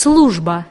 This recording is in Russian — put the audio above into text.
служба.